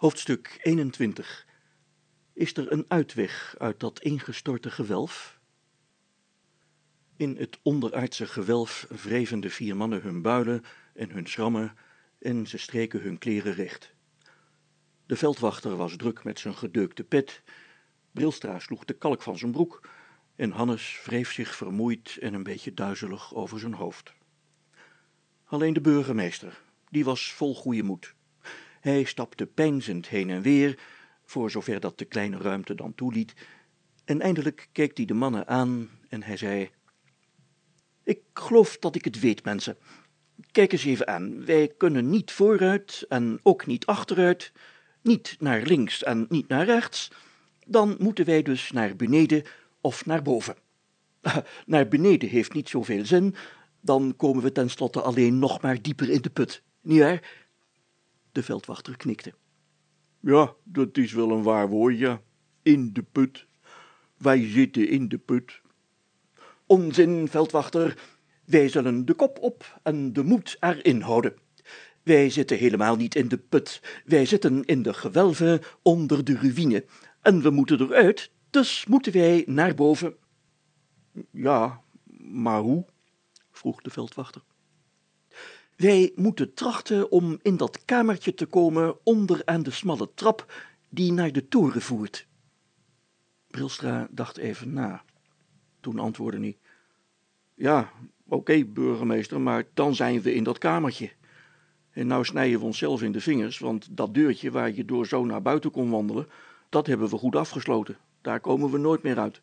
Hoofdstuk 21 Is er een uitweg uit dat ingestorte gewelf? In het onderaardse gewelf wreven de vier mannen hun builen en hun schrammen en ze streken hun kleren recht. De veldwachter was druk met zijn gedeukte pet, Brilstra sloeg de kalk van zijn broek en Hannes wreef zich vermoeid en een beetje duizelig over zijn hoofd. Alleen de burgemeester, die was vol goede moed. Hij stapte peinzend heen en weer, voor zover dat de kleine ruimte dan toeliet, en eindelijk keek hij de mannen aan en hij zei, Ik geloof dat ik het weet, mensen. Kijk eens even aan, wij kunnen niet vooruit en ook niet achteruit, niet naar links en niet naar rechts, dan moeten wij dus naar beneden of naar boven. Naar beneden heeft niet zoveel zin, dan komen we tenslotte alleen nog maar dieper in de put, nietwaar? De veldwachter knikte. Ja, dat is wel een waar woord, ja. In de put. Wij zitten in de put. Onzin, veldwachter. Wij zullen de kop op en de moed erin houden. Wij zitten helemaal niet in de put. Wij zitten in de gewelven onder de ruïne. En we moeten eruit, dus moeten wij naar boven. Ja, maar hoe? vroeg de veldwachter. Wij moeten trachten om in dat kamertje te komen onder aan de smalle trap die naar de toren voert. Brilstra dacht even na. Toen antwoordde hij: Ja, oké, burgemeester, maar dan zijn we in dat kamertje. En nou snijden we onszelf in de vingers, want dat deurtje waar je door zo naar buiten kon wandelen, dat hebben we goed afgesloten. Daar komen we nooit meer uit.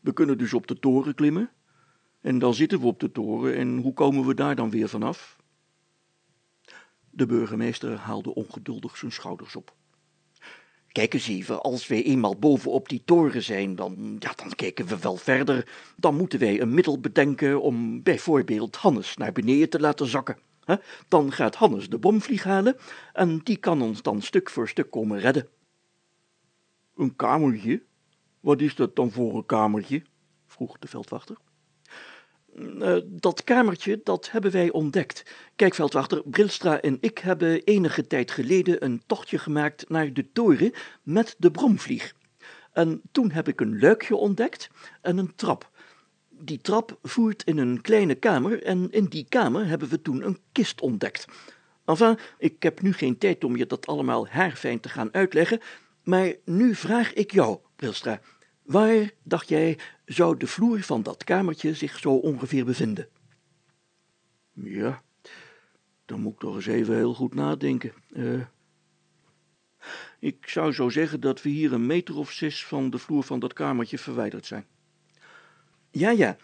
We kunnen dus op de toren klimmen, en dan zitten we op de toren en hoe komen we daar dan weer vanaf? De burgemeester haalde ongeduldig zijn schouders op. Kijk eens even, als wij eenmaal boven op die toren zijn, dan, ja, dan kijken we wel verder. Dan moeten wij een middel bedenken om bijvoorbeeld Hannes naar beneden te laten zakken. Dan gaat Hannes de bomvlieg halen en die kan ons dan stuk voor stuk komen redden. Een kamertje? Wat is dat dan voor een kamertje? vroeg de veldwachter. Uh, dat kamertje, dat hebben wij ontdekt. Kijk, veldwachter, Brilstra en ik hebben enige tijd geleden een tochtje gemaakt naar de toren met de bromvlieg. En toen heb ik een luikje ontdekt en een trap. Die trap voert in een kleine kamer en in die kamer hebben we toen een kist ontdekt. Enfin, ik heb nu geen tijd om je dat allemaal haarfijn te gaan uitleggen, maar nu vraag ik jou, Brilstra, Waar, dacht jij, zou de vloer van dat kamertje zich zo ongeveer bevinden? Ja, dan moet ik toch eens even heel goed nadenken. Uh, ik zou zo zeggen dat we hier een meter of zes van de vloer van dat kamertje verwijderd zijn. Ja, ja.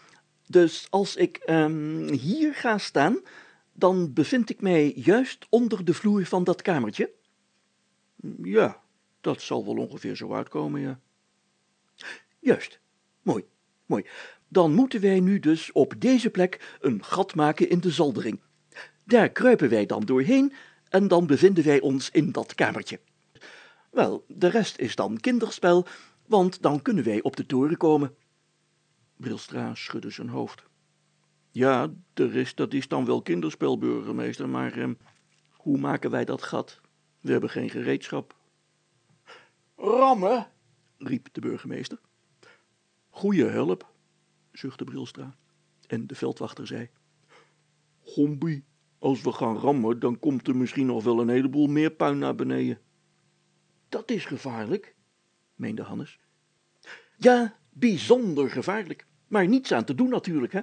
Dus als ik um, hier ga staan, dan bevind ik mij juist onder de vloer van dat kamertje? Ja, dat zal wel ongeveer zo uitkomen, ja. Juist. Mooi, mooi. Dan moeten wij nu dus op deze plek een gat maken in de zoldering. Daar kruipen wij dan doorheen en dan bevinden wij ons in dat kamertje. Wel, de rest is dan kinderspel, want dan kunnen wij op de toren komen. Brilstra schudde zijn hoofd. Ja, de rest dat is dan wel kinderspel, burgemeester, maar eh, hoe maken wij dat gat? We hebben geen gereedschap. Rammen, riep de burgemeester. Goeie help, zuchtte Brilstra. En de veldwachter zei: Gombie, als we gaan rammen, dan komt er misschien nog wel een heleboel meer puin naar beneden. Dat is gevaarlijk, meende Hannes. Ja, bijzonder gevaarlijk, maar niets aan te doen natuurlijk, hè.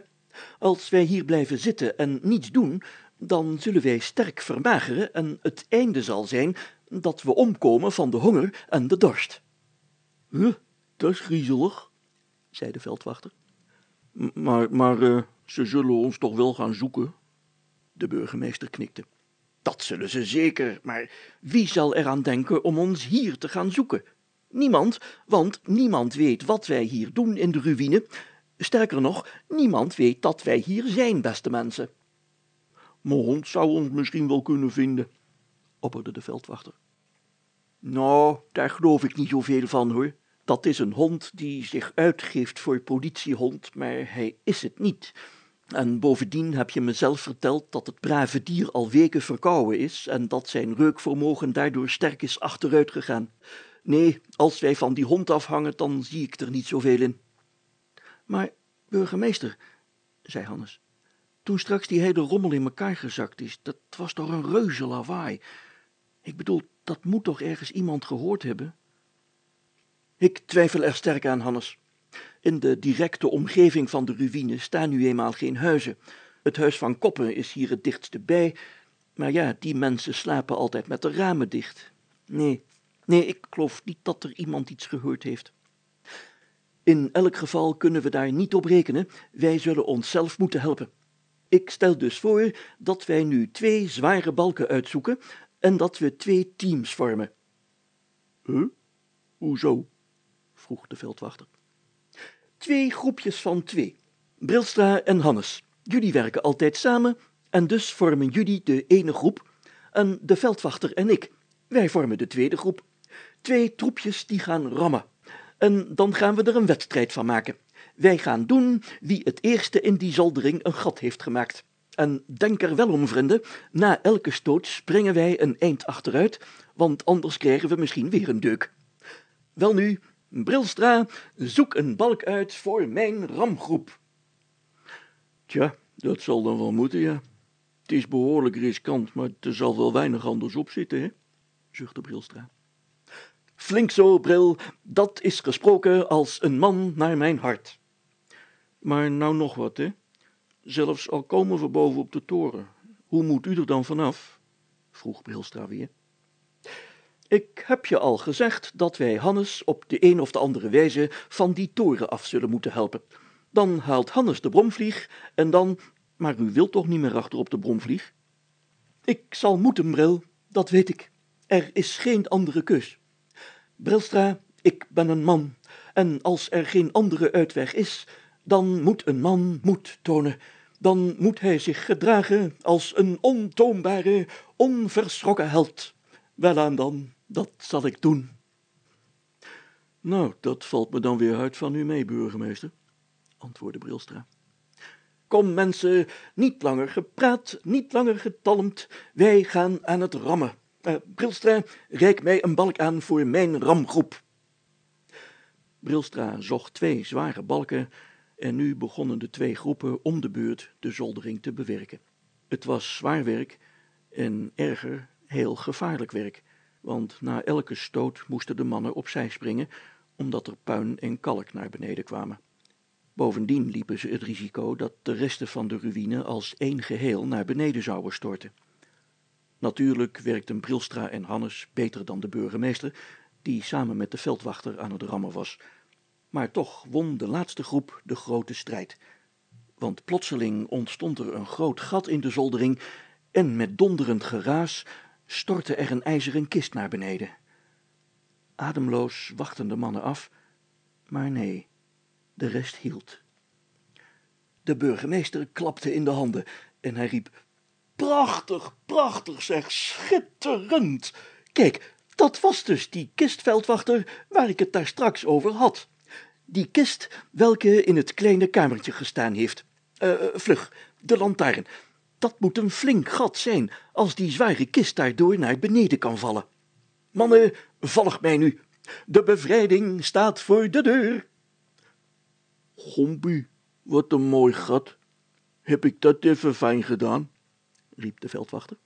Als wij hier blijven zitten en niets doen, dan zullen wij sterk vermageren en het einde zal zijn dat we omkomen van de honger en de dorst. Huh, dat is griezelig, zei de veldwachter. Maar, maar uh, ze zullen ons toch wel gaan zoeken? De burgemeester knikte. Dat zullen ze zeker, maar wie zal eraan denken om ons hier te gaan zoeken? Niemand, want niemand weet wat wij hier doen in de ruïne. Sterker nog, niemand weet dat wij hier zijn, beste mensen. Mijn hond zou ons misschien wel kunnen vinden, opperde de veldwachter. Nou, daar geloof ik niet zoveel van, hoor. Dat is een hond die zich uitgeeft voor politiehond, maar hij is het niet. En bovendien heb je me zelf verteld dat het brave dier al weken verkouden is en dat zijn reukvermogen daardoor sterk is achteruit gegaan. Nee, als wij van die hond afhangen, dan zie ik er niet zoveel in. Maar, burgemeester, zei Hannes, toen straks die hele rommel in elkaar gezakt is, dat was toch een reuze lawaai. Ik bedoel, dat moet toch ergens iemand gehoord hebben? Ik twijfel er sterk aan, Hannes. In de directe omgeving van de ruïne staan nu eenmaal geen huizen. Het huis van Koppen is hier het dichtste bij, maar ja, die mensen slapen altijd met de ramen dicht. Nee, nee, ik geloof niet dat er iemand iets gehoord heeft. In elk geval kunnen we daar niet op rekenen, wij zullen onszelf moeten helpen. Ik stel dus voor dat wij nu twee zware balken uitzoeken en dat we twee teams vormen. Huh? Hoezo? Vroeg de veldwachter. Twee groepjes van twee. Brilstra en Hannes. Jullie werken altijd samen en dus vormen jullie de ene groep en de veldwachter en ik. Wij vormen de tweede groep. Twee troepjes die gaan rammen. En dan gaan we er een wedstrijd van maken. Wij gaan doen wie het eerste in die zoldering een gat heeft gemaakt. En denk er wel om, vrienden, na elke stoot springen wij een eind achteruit, want anders krijgen we misschien weer een deuk. Welnu, Brilstra, zoek een balk uit voor mijn ramgroep. Tja, dat zal dan wel moeten, ja. Het is behoorlijk riskant, maar er zal wel weinig anders op zitten, hè? zuchtte Brilstra. Flink zo, Bril, dat is gesproken als een man naar mijn hart. Maar nou nog wat, hè? Zelfs al komen we boven op de toren, hoe moet u er dan vanaf? vroeg Brilstra weer. Ik heb je al gezegd dat wij Hannes op de een of de andere wijze van die toren af zullen moeten helpen. Dan haalt Hannes de bromvlieg en dan, maar u wilt toch niet meer achter op de bromvlieg? Ik zal moeten, Bril, dat weet ik. Er is geen andere keus. Brilstra, ik ben een man, en als er geen andere uitweg is, dan moet een man moed tonen. Dan moet hij zich gedragen als een ontoombare, onverschrokken held. Welaan dan, dat zal ik doen. Nou, dat valt me dan weer uit van u mee, burgemeester, antwoordde Brilstra. Kom mensen, niet langer gepraat, niet langer getalmd, wij gaan aan het rammen. Uh, Brilstra, reik mij een balk aan voor mijn ramgroep. Brilstra zocht twee zware balken en nu begonnen de twee groepen om de beurt de zoldering te bewerken. Het was zwaar werk en erger heel gevaarlijk werk, want na elke stoot moesten de mannen opzij springen, omdat er puin en kalk naar beneden kwamen. Bovendien liepen ze het risico dat de resten van de ruïne als één geheel naar beneden zouden storten. Natuurlijk werkten Brilstra en Hannes beter dan de burgemeester, die samen met de veldwachter aan het rammen was. Maar toch won de laatste groep de grote strijd. Want plotseling ontstond er een groot gat in de zoldering en met donderend geraas stortte er een ijzeren kist naar beneden. Ademloos wachten de mannen af, maar nee, de rest hield. De burgemeester klapte in de handen en hij riep, Prachtig, prachtig zeg, schitterend. Kijk, dat was dus die kistveldwachter waar ik het daar straks over had. Die kist welke in het kleine kamertje gestaan heeft. Uh, vlug, de lantaarn. Dat moet een flink gat zijn, als die zware kist daardoor naar beneden kan vallen. Mannen, volg mij nu. De bevrijding staat voor de deur. Gompie, wat een mooi gat. Heb ik dat even fijn gedaan? riep de veldwachter.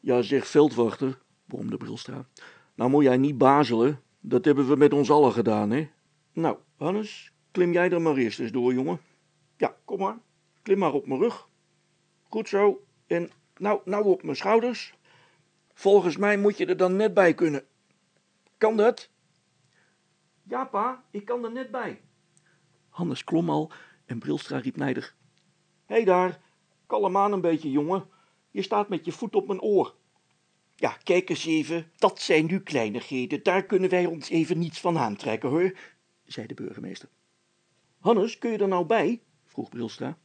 Ja, zeg veldwachter, bromde Brilstra. Nou moet jij niet bazelen, dat hebben we met ons allen gedaan, hè? Nou, Hannes, klim jij er maar eerst eens door, jongen. Ja, kom maar, klim maar op mijn rug. Goed zo. En nou, nou op mijn schouders. Volgens mij moet je er dan net bij kunnen. Kan dat? Ja, pa, ik kan er net bij. Hannes klom al en Brilstra riep nijdig. Hé hey daar, kalm aan een beetje, jongen. Je staat met je voet op mijn oor. Ja, kijk eens even, dat zijn nu kleinigheden. Daar kunnen wij ons even niets van aantrekken, hoor, zei de burgemeester. Hannes, kun je er nou bij? vroeg Brilstra.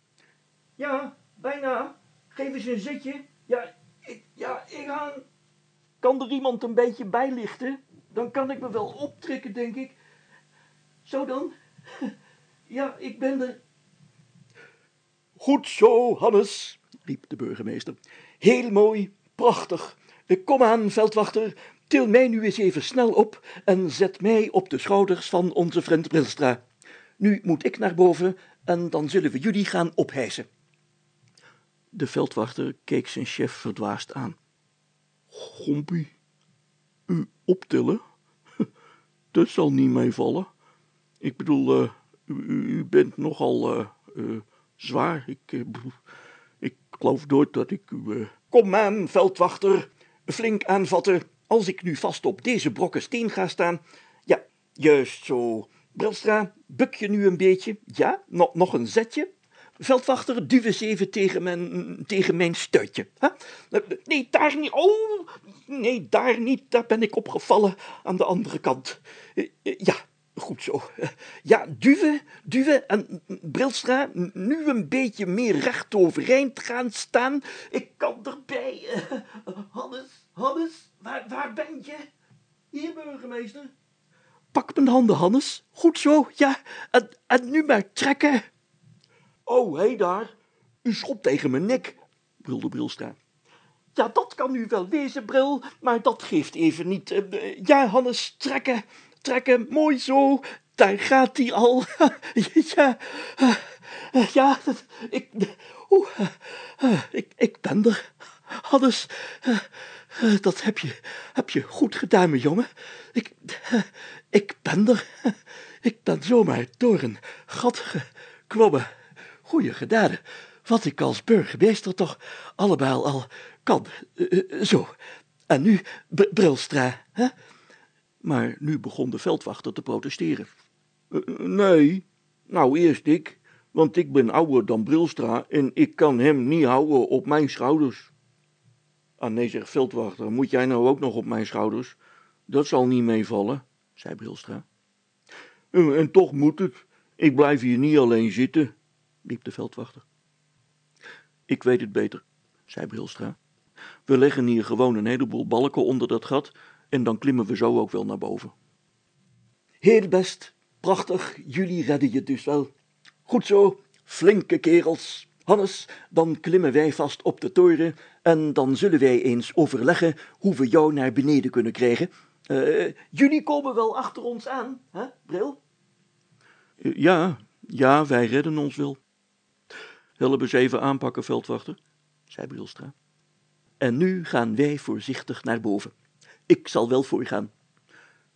Ja, bijna. Geef eens een zitje. Ja, ik, ja, ik hang. Kan er iemand een beetje bijlichten? Dan kan ik me wel optrekken, denk ik. Zo dan. Ja, ik ben er. Goed zo, Hannes, riep de burgemeester. Heel mooi, prachtig. Kom aan, veldwachter, til mij nu eens even snel op en zet mij op de schouders van onze vriend Brilstra. Nu moet ik naar boven en dan zullen we jullie gaan ophijsen. De veldwachter keek zijn chef verdwaasd aan. Gompie, u optillen? Dat zal niet meevallen. Ik bedoel, uh, u, u, bent nogal uh, uh, zwaar. Ik, ik geloof nooit dat ik u... Kom aan, veldwachter, flink aanvatten. Als ik nu vast op deze brokken steen ga staan... Ja, juist zo. Brilstra, buk je nu een beetje? Ja, nog, nog een zetje? Veldwachter, duw eens even tegen mijn, tegen mijn stuitje. Huh? Nee, daar niet. Oh, nee, daar niet. Daar ben ik opgevallen aan de andere kant. Ja, goed zo. Ja, duwen, duwen en Brilstra, nu een beetje meer recht overeind gaan staan. Ik kan erbij. Hannes, Hannes, waar, waar ben je? Hier, burgemeester. Pak mijn handen, Hannes. Goed zo, ja. En, en nu maar trekken. Oh, hé daar, u schopt tegen mijn nek, brulde Brilstra. Ja, dat kan u wel wezen, Bril, maar dat geeft even niet. Uh, ja, Hannes, trekken, trekken, mooi zo, daar gaat hij al. ja, ja, ik, oeh, ik, ik ben er. Hannes, dat heb je, heb je goed gedaan, mijn jongen. Ik, ik ben er. Ik ben zomaar door een gat geklommen. Goeie gedaden, wat ik als burgemeester toch allemaal al kan. Uh, zo, en nu Br Brilstra, hè? Maar nu begon de veldwachter te protesteren. Uh, nee, nou eerst ik, want ik ben ouder dan Brilstra en ik kan hem niet houden op mijn schouders. Ah nee, zegt veldwachter, moet jij nou ook nog op mijn schouders? Dat zal niet meevallen, zei Brilstra. En toch moet het, ik blijf hier niet alleen zitten riep de veldwachter. Ik weet het beter, zei Brilstra. We leggen hier gewoon een heleboel balken onder dat gat en dan klimmen we zo ook wel naar boven. Heel best, prachtig, jullie redden je dus wel. Goed zo, flinke kerels. Hannes, dan klimmen wij vast op de toren en dan zullen wij eens overleggen hoe we jou naar beneden kunnen krijgen. Uh, jullie komen wel achter ons aan, hè, Bril? Uh, ja, ja, wij redden ons wel. Help even aanpakken, veldwachter, zei Brilstra. En nu gaan wij voorzichtig naar boven. Ik zal wel voorgaan.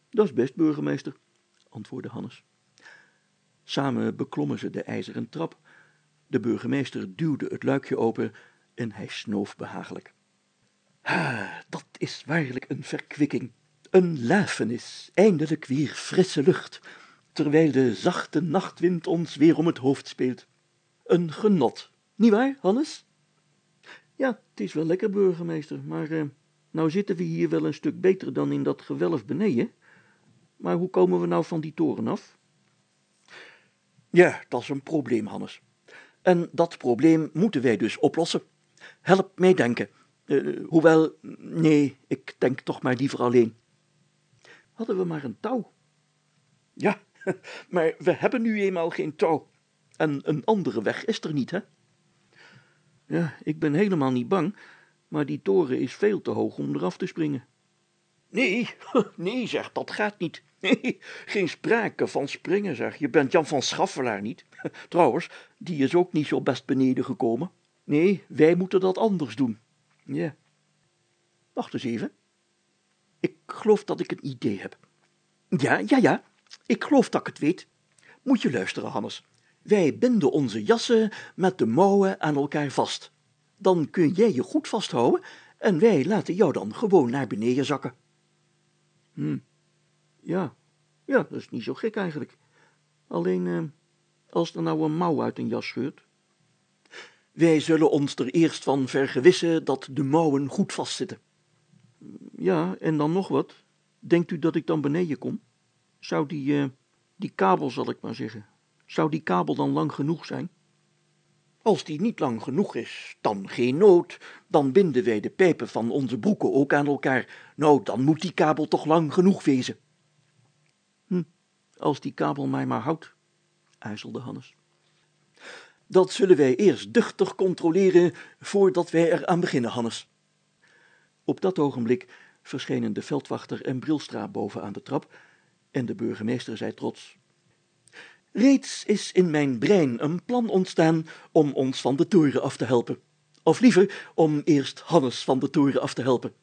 Dat is best, burgemeester, antwoordde Hannes. Samen beklommen ze de ijzeren trap. De burgemeester duwde het luikje open en hij snoof behagelijk. Ah, dat is waarlijk een verkwikking, een lafenis, eindelijk weer frisse lucht, terwijl de zachte nachtwind ons weer om het hoofd speelt een genot. Niet waar, Hannes? Ja, het is wel lekker, burgemeester, maar uh, nou zitten we hier wel een stuk beter dan in dat gewelf beneden. Maar hoe komen we nou van die toren af? Ja, dat is een probleem, Hannes. En dat probleem moeten wij dus oplossen. Help mij denken. Uh, hoewel, nee, ik denk toch maar liever alleen. Hadden we maar een touw? Ja, maar we hebben nu eenmaal geen touw. En een andere weg is er niet, hè? Ja, ik ben helemaal niet bang, maar die toren is veel te hoog om eraf te springen. Nee, nee, zeg, dat gaat niet. Geen sprake van springen, zeg. Je bent Jan van Schaffelaar niet. Trouwens, die is ook niet zo best beneden gekomen. Nee, wij moeten dat anders doen. Ja. Wacht eens even. Ik geloof dat ik een idee heb. Ja, ja, ja. Ik geloof dat ik het weet. Moet je luisteren, Hannes. Wij binden onze jassen met de mouwen aan elkaar vast. Dan kun jij je goed vasthouden en wij laten jou dan gewoon naar beneden zakken. Hm, ja, ja, dat is niet zo gek eigenlijk. Alleen, eh, als er nou een mouw uit een jas scheurt. Wij zullen ons er eerst van vergewissen dat de mouwen goed vastzitten. Ja, en dan nog wat. Denkt u dat ik dan beneden kom? Zou die, uh, die kabel, zal ik maar zeggen, zou die kabel dan lang genoeg zijn? Als die niet lang genoeg is, dan geen nood. Dan binden wij de pijpen van onze broeken ook aan elkaar. Nou, dan moet die kabel toch lang genoeg wezen. Hm, als die kabel mij maar houdt, aarzelde Hannes. Dat zullen wij eerst duchtig controleren voordat wij er aan beginnen, Hannes. Op dat ogenblik verschenen de veldwachter en Brilstra boven aan de trap en de burgemeester zei trots Reeds is in mijn brein een plan ontstaan om ons van de toren af te helpen. Of liever, om eerst Hannes van de toren af te helpen.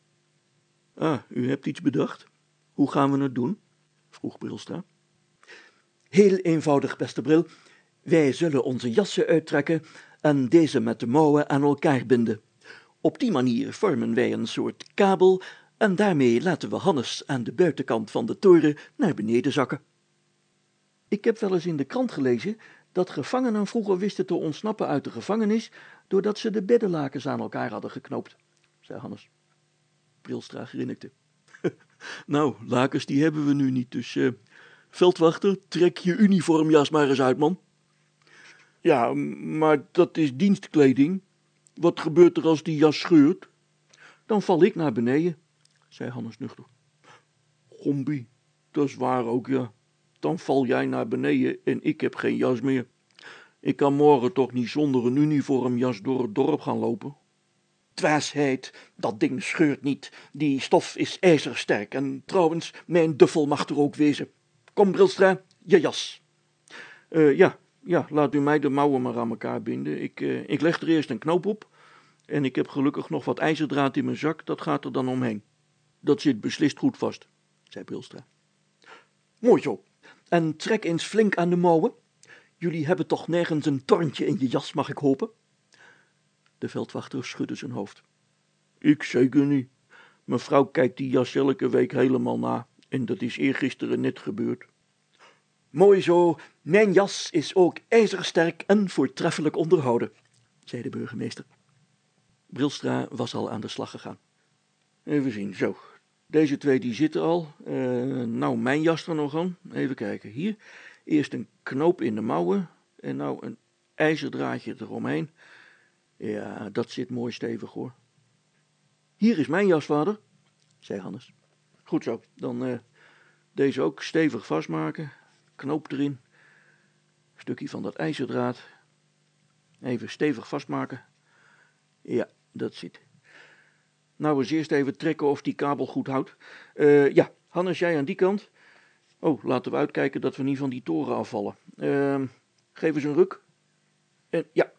Ah, u hebt iets bedacht? Hoe gaan we het doen? vroeg Brilstra. Heel eenvoudig, beste Bril. Wij zullen onze jassen uittrekken en deze met de mouwen aan elkaar binden. Op die manier vormen wij een soort kabel en daarmee laten we Hannes aan de buitenkant van de toren naar beneden zakken. Ik heb wel eens in de krant gelezen dat gevangenen vroeger wisten te ontsnappen uit de gevangenis doordat ze de beddenlakens aan elkaar hadden geknoopt, zei Hannes. Brilstra grinnikte. nou, lakens die hebben we nu niet, dus uh, veldwachter, trek je uniformjas maar eens uit, man. Ja, maar dat is dienstkleding. Wat gebeurt er als die jas scheurt? Dan val ik naar beneden, zei Hannes nuchter. Gombie, dat is waar ook, ja. Dan val jij naar beneden en ik heb geen jas meer. Ik kan morgen toch niet zonder een uniformjas door het dorp gaan lopen. Dwaasheid, dat ding scheurt niet. Die stof is ijzersterk en trouwens, mijn duffel mag er ook wezen. Kom, Brilstra, je jas. Uh, ja, ja, laat u mij de mouwen maar aan elkaar binden. Ik, uh, ik leg er eerst een knoop op en ik heb gelukkig nog wat ijzerdraad in mijn zak, dat gaat er dan omheen. Dat zit beslist goed vast, zei Brilstra. Mooi zo. En trek eens flink aan de mouwen. Jullie hebben toch nergens een torntje in je jas, mag ik hopen? De veldwachter schudde zijn hoofd. Ik zeker niet. Mevrouw kijkt die jas elke week helemaal na en dat is eergisteren net gebeurd. Mooi zo, mijn jas is ook ijzersterk en voortreffelijk onderhouden, zei de burgemeester. Brilstra was al aan de slag gegaan. Even zien, zo. Deze twee die zitten al. Uh, nou, mijn jas er nog aan. Even kijken, hier. Eerst een knoop in de mouwen en nou een ijzerdraadje eromheen. Ja, dat zit mooi stevig hoor. Hier is mijn jas, vader, zei Hannes. Goed zo, dan uh, deze ook stevig vastmaken. Knoop erin. Stukje van dat ijzerdraad. Even stevig vastmaken. Ja, dat zit. Nou, eens eerst even trekken of die kabel goed houdt. Uh, ja, Hannes, jij aan die kant. Oh, laten we uitkijken dat we niet van die toren afvallen. Uh, geef eens een ruk. En ja.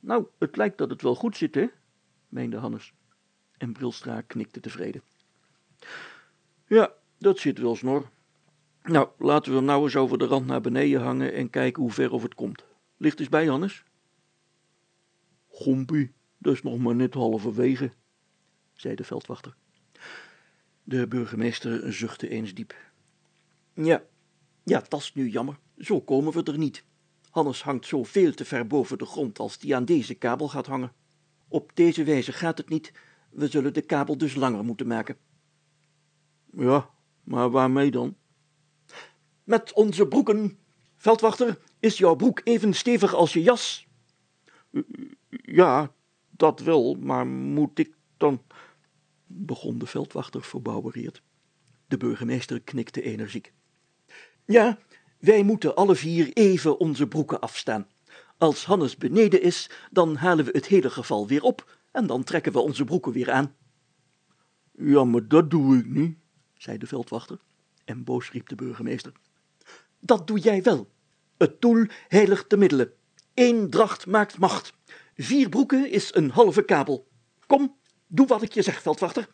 Nou, het lijkt dat het wel goed zit, hè? meende Hannes. En Brilstra knikte tevreden. Ja, dat zit wel, Snor. Nou, laten we hem nou eens over de rand naar beneden hangen en kijken hoe ver of het komt. Ligt eens bij, Hannes. Gompie, dat is nog maar net halverwege, zei de veldwachter. De burgemeester zuchtte eens diep. Ja, ja, dat is nu jammer. Zo komen we er niet. Hannes hangt zo veel te ver boven de grond als die aan deze kabel gaat hangen. Op deze wijze gaat het niet. We zullen de kabel dus langer moeten maken. Ja, maar waarmee dan? Met onze broeken. Veldwachter, is jouw broek even stevig als je jas? Ja, dat wel, maar moet ik dan... begon de veldwachter verbouwereerd. De burgemeester knikte energiek. Ja, wij moeten alle vier even onze broeken afstaan. Als Hannes beneden is, dan halen we het hele geval weer op en dan trekken we onze broeken weer aan. Ja, maar dat doe ik niet, zei de veldwachter en boos riep de burgemeester. Dat doe jij wel. Het doel heiligt de middelen. Eén dracht maakt macht. Vier broeken is een halve kabel. Kom, doe wat ik je zeg, veldwachter.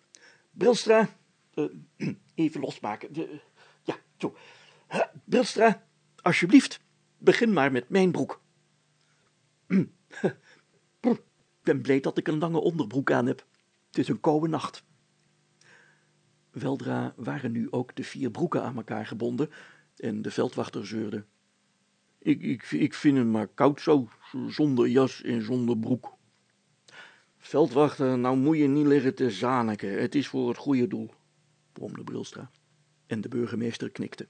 Brilstra, uh, even losmaken. Uh, ja, zo. Brilstra, alsjeblieft, begin maar met mijn broek. Ben blij dat ik een lange onderbroek aan heb. Het is een koude nacht. Weldra waren nu ook de vier broeken aan elkaar gebonden en de veldwachter zeurde. Ik, ik, ik vind het maar koud zo, zonder jas en zonder broek. Veldwachter, nou moet je niet liggen te zaniken. Het is voor het goede doel, bromde Brilstra. En de burgemeester knikte.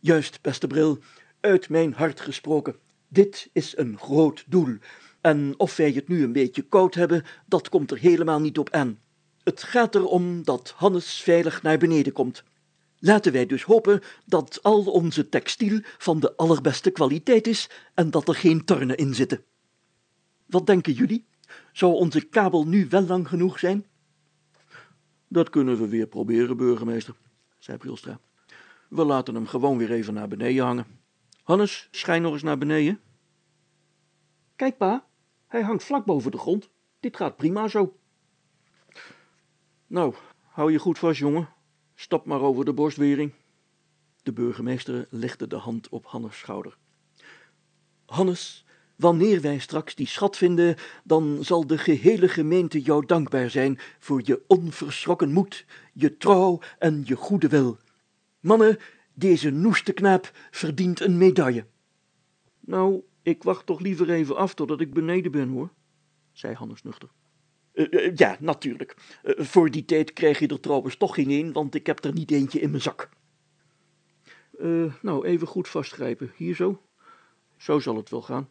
Juist, beste Bril, uit mijn hart gesproken. Dit is een groot doel. En of wij het nu een beetje koud hebben, dat komt er helemaal niet op aan. Het gaat erom dat Hannes veilig naar beneden komt. Laten wij dus hopen dat al onze textiel van de allerbeste kwaliteit is en dat er geen tornen in zitten. Wat denken jullie? Zou onze kabel nu wel lang genoeg zijn? Dat kunnen we weer proberen, burgemeester, zei Brilstra. We laten hem gewoon weer even naar beneden hangen. Hannes, schijn nog eens naar beneden. Kijk, pa, hij hangt vlak boven de grond. Dit gaat prima zo. Nou, hou je goed vast, jongen. Stap maar over de borstwering. De burgemeester legde de hand op Hannes' schouder. Hannes, wanneer wij straks die schat vinden, dan zal de gehele gemeente jou dankbaar zijn voor je onverschrokken moed, je trouw en je goede wil. Mannen, deze noeste knaap verdient een medaille. Nou, ik wacht toch liever even af totdat ik beneden ben, hoor, zei Hannes nuchter. Uh, ja, natuurlijk. Uh, voor die tijd krijg je er trouwens toch geen een, want ik heb er niet eentje in mijn zak. Nou, even goed vastgrijpen. Hier zo. Zo zal het wel gaan,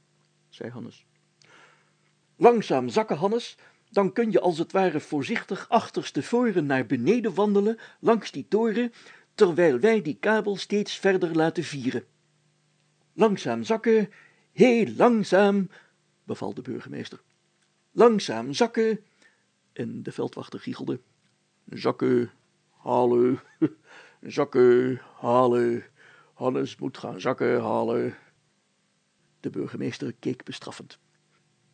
zei Hannes. Langzaam zakken, Hannes. Dan kun je als het ware voorzichtig achterstevoren naar beneden wandelen, langs die toren, terwijl wij die kabel steeds verder laten vieren. Langzaam zakken, heel langzaam, beval de burgemeester. Langzaam zakken, en de veldwachter giechelde. Zakken, halen, zakken, halen. Hannes moet gaan zakken halen. De burgemeester keek bestraffend.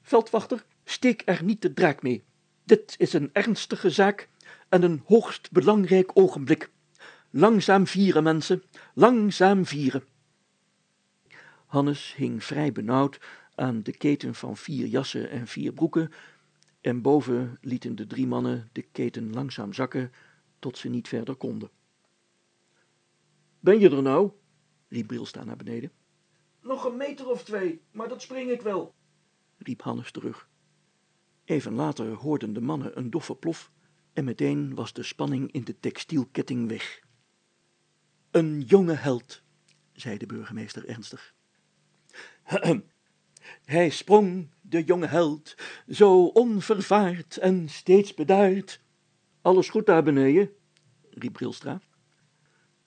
Veldwachter, steek er niet de draak mee. Dit is een ernstige zaak en een hoogst belangrijk ogenblik. Langzaam vieren, mensen, langzaam vieren. Hannes hing vrij benauwd aan de keten van vier jassen en vier broeken, en boven lieten de drie mannen de keten langzaam zakken tot ze niet verder konden. Ben je er nou? riep Brilsta naar beneden. Nog een meter of twee, maar dat spring ik wel, riep Hannes terug. Even later hoorden de mannen een doffe plof en meteen was de spanning in de textielketting weg. Een jonge held, zei de burgemeester ernstig. Hij sprong, de jonge held, zo onvervaard en steeds bedaard. Alles goed daar beneden? riep Brilstra.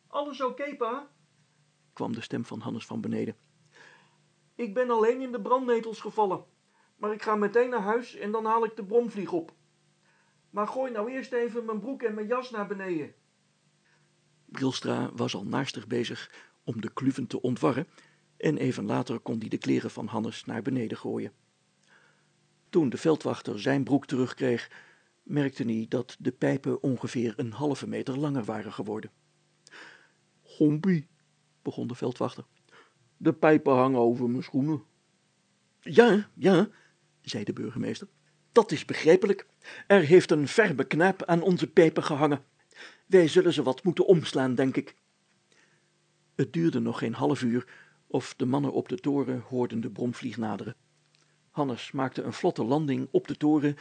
Alles oké, okay, pa? kwam de stem van Hannes van beneden. Ik ben alleen in de brandnetels gevallen, maar ik ga meteen naar huis en dan haal ik de bromvlieg op. Maar gooi nou eerst even mijn broek en mijn jas naar beneden. Brilstra was al naastig bezig om de kluven te ontwarren en even later kon hij de kleren van Hannes naar beneden gooien. Toen de veldwachter zijn broek terugkreeg, merkte hij dat de pijpen ongeveer een halve meter langer waren geworden. Gompie, begon de veldwachter, de pijpen hangen over mijn schoenen. Ja, ja, zei de burgemeester, dat is begrijpelijk. Er heeft een verbe knaap aan onze pijpen gehangen. Wij zullen ze wat moeten omslaan, denk ik. Het duurde nog geen half uur of de mannen op de toren hoorden de bromvlieg naderen. Hannes maakte een vlotte landing op de toren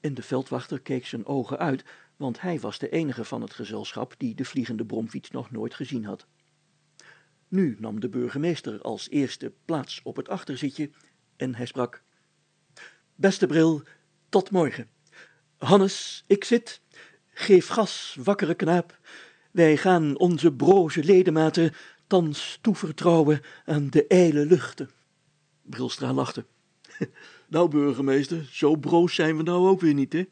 en de veldwachter keek zijn ogen uit, want hij was de enige van het gezelschap die de vliegende bromfiets nog nooit gezien had. Nu nam de burgemeester als eerste plaats op het achterzitje en hij sprak. Beste bril, tot morgen. Hannes, ik zit. Geef gas, wakkere knaap. Wij gaan onze broze ledematen thans toevertrouwen aan de ijle luchten. Brilstra lachte. Nou, burgemeester, zo broos zijn we nou ook weer niet, hè?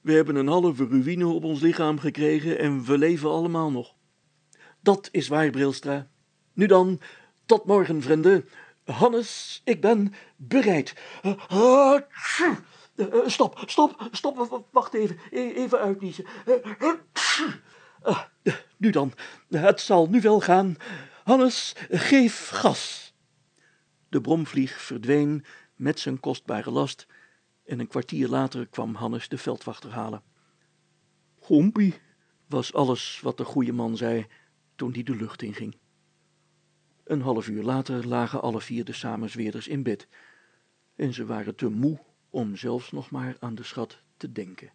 We hebben een halve ruïne op ons lichaam gekregen en we leven allemaal nog. Dat is waar, Brilstra. Nu dan, tot morgen, vrienden. Hannes, ik ben bereid. Uh, stop, stop, stop, wacht even, e-, even uitniezen. Nu dan, het zal nu wel gaan. Hannes, geef gas. De bromvlieg verdween met zijn kostbare last en een kwartier later kwam Hannes de veldwachter halen. Gompie, was alles wat de goede man zei toen hij de lucht inging. Een half uur later lagen alle vier de samenzweerders in bed en ze waren te moe om zelfs nog maar aan de schat te denken.